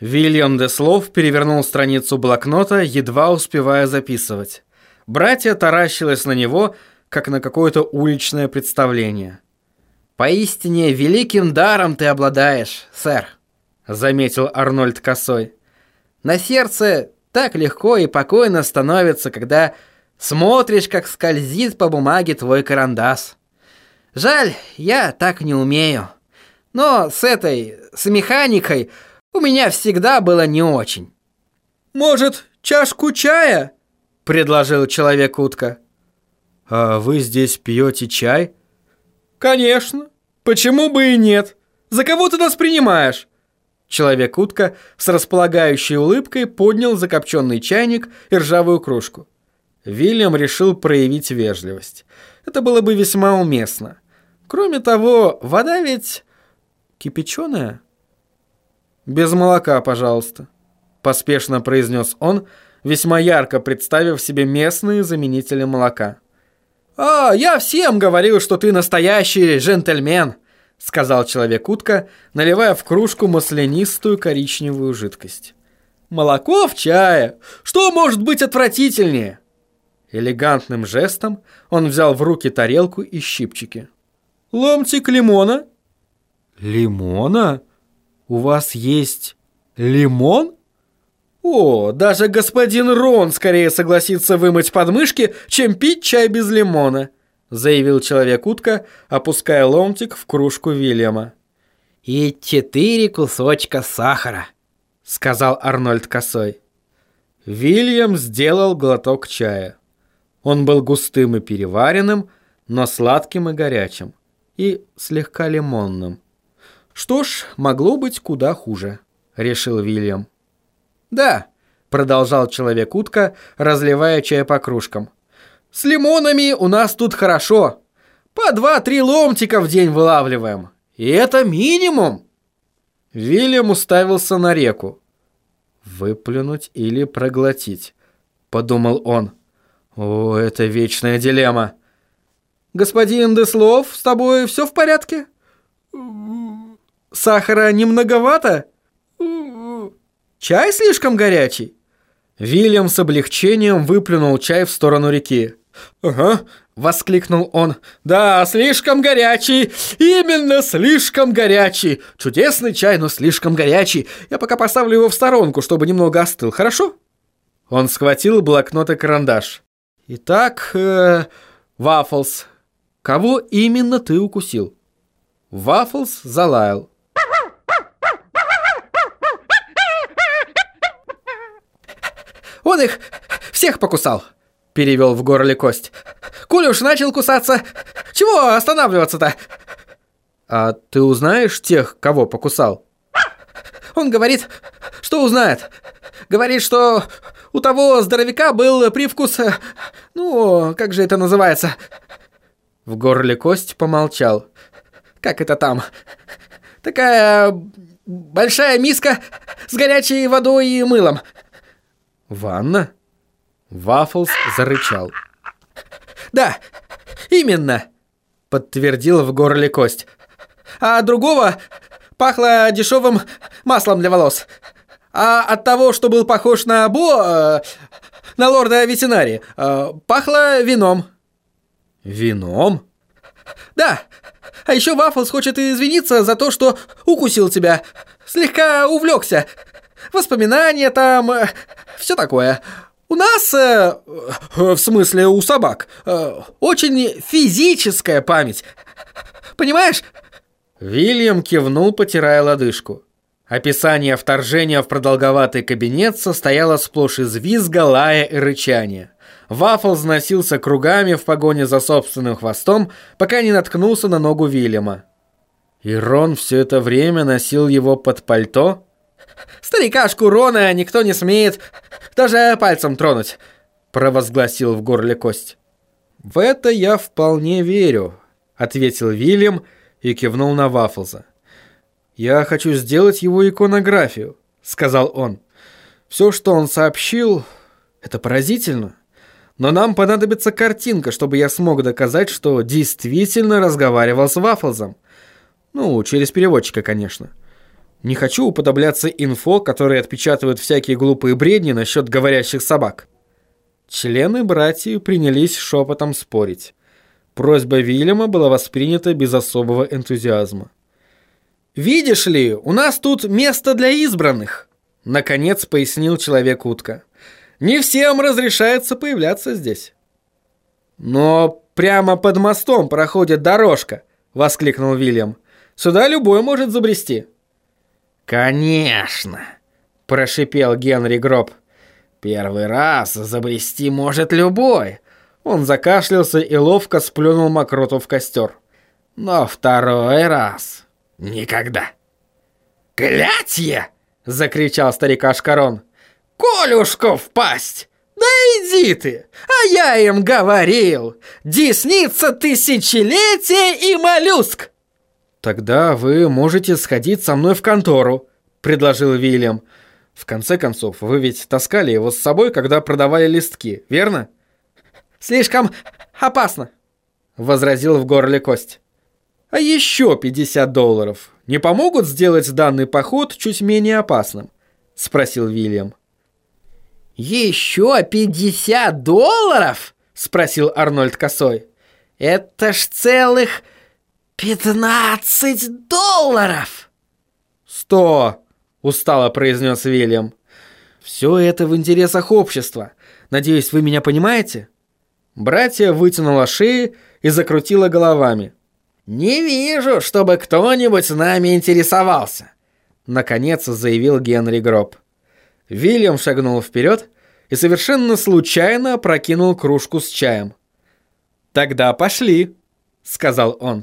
Вильям Деслов перевернул страницу блокнота, едва успевая записывать. Братья таращились на него, как на какое-то уличное представление. «Поистине великим даром ты обладаешь, сэр», — заметил Арнольд Косой. «На сердце так легко и покойно становится, когда смотришь, как скользит по бумаге твой карандас. Жаль, я так не умею. Но с этой, с механикой у меня всегда было не очень». «Может, чашку чая?» – предложил человек-утка. «А вы здесь пьете чай?» «Конечно. Почему бы и нет? За кого ты нас принимаешь?» Человек-утка с располагающей улыбкой поднял закопченный чайник и ржавую кружку. Вильям решил проявить вежливость. Это было бы весьма уместно. Кроме того, вода ведь кипяченая. «Без молока, пожалуйста», – поспешно произнес он, весьма ярко представив себе местные заменители молока. «А, я всем говорил, что ты настоящий джентльмен», — сказал человек-утка, наливая в кружку маслянистую коричневую жидкость. «Молоко в чае! Что может быть отвратительнее?» Элегантным жестом он взял в руки тарелку и щипчики. «Ломтик лимона?» «Лимона?» «У вас есть лимон?» «О, даже господин Рон скорее согласится вымыть подмышки, чем пить чай без лимона», заявил человек-утка, опуская ломтик в кружку Вильяма. «И четыре кусочка сахара», сказал Арнольд Косой. Вильям сделал глоток чая. Он был густым и переваренным, но сладким и горячим, и слегка лимонным. Что ж, могло быть куда хуже, решил Вильям. Да, продолжал человек-утка, разливая чай по кружкам. С лимонами у нас тут хорошо. По два-три ломтика в день вылавливаем. И это минимум. Вильям уставился на реку. «Выплюнуть или проглотить?» – подумал он. «О, это вечная дилемма». «Господин Деслов, с тобой все в порядке?» Сахара немноговато? Чай слишком горячий? Вильям с облегчением выплюнул чай в сторону реки. «Ага», — воскликнул он. «Да, слишком горячий! Именно слишком горячий! Чудесный чай, но слишком горячий! Я пока поставлю его в сторонку, чтобы немного остыл, хорошо?» Он схватил блокнот и карандаш. «Итак, э, Вафлс, кого именно ты укусил?» Вафлс залаял. Он их всех покусал!» Перевел в горле кость. «Коль уж начал кусаться, чего останавливаться-то?» «А ты узнаешь тех, кого покусал?» «Он говорит, что узнает. Говорит, что у того здоровяка был привкус... Ну, как же это называется?» В горле кость помолчал. «Как это там? Такая большая миска с горячей водой и мылом. «Ванна?» Вафлс зарычал. «Да, именно!» Подтвердил в горле кость. «А другого пахло дешевым маслом для волос. А от того, что был похож на Бо... Э, на лорда ветеринари, э, пахло вином». «Вином?» «Да. А еще Вафлс хочет извиниться за то, что укусил тебя. Слегка увлекся. Воспоминания там... Э, все такое. У нас, э, в смысле у собак, э, очень физическая память. Понимаешь? Вильям кивнул, потирая лодыжку. Описание вторжения в продолговатый кабинет состояло сплошь из визга, лая и рычания. Вафл носился кругами в погоне за собственным хвостом, пока не наткнулся на ногу Вильяма. И все это время носил его под пальто? Старикашку Рона никто не смеет даже пальцем тронуть», — провозгласил в горле кость. «В это я вполне верю», — ответил Вильям и кивнул на Вафлза. «Я хочу сделать его иконографию», — сказал он. «Все, что он сообщил, это поразительно. Но нам понадобится картинка, чтобы я смог доказать, что действительно разговаривал с Вафлзом. Ну, через переводчика, конечно». Не хочу уподобляться инфо, которые отпечатывают всякие глупые бредни насчет говорящих собак. Члены братьев принялись шепотом спорить. Просьба Вильяма была воспринята без особого энтузиазма. «Видишь ли, у нас тут место для избранных», — наконец пояснил человек-утка. «Не всем разрешается появляться здесь». «Но прямо под мостом проходит дорожка», — воскликнул Вильям. «Сюда любой может забрести». «Конечно!» – прошипел Генри Гроб. «Первый раз забрести может любой». Он закашлялся и ловко сплюнул мокроту в костер. «Но второй раз никогда». «Клятье!» – закричал старик Ашкарон. «Колюшку в пасть! Да иди ты! А я им говорил! Десница тысячелетия и моллюск!» «Тогда вы можете сходить со мной в контору», — предложил Вильям. «В конце концов, вы ведь таскали его с собой, когда продавали листки, верно?» «Слишком опасно», — возразил в горле кость. «А еще 50 долларов не помогут сделать данный поход чуть менее опасным?» — спросил Вильям. «Еще 50 долларов?» — спросил Арнольд Косой. «Это ж целых «Пятнадцать долларов!» «Сто!» — устало произнес Вильям. «Все это в интересах общества. Надеюсь, вы меня понимаете?» Братья вытянула шеи и закрутила головами. «Не вижу, чтобы кто-нибудь нами интересовался», — наконец заявил Генри Гроб. Вильям шагнул вперед и совершенно случайно прокинул кружку с чаем. «Тогда пошли», — сказал он.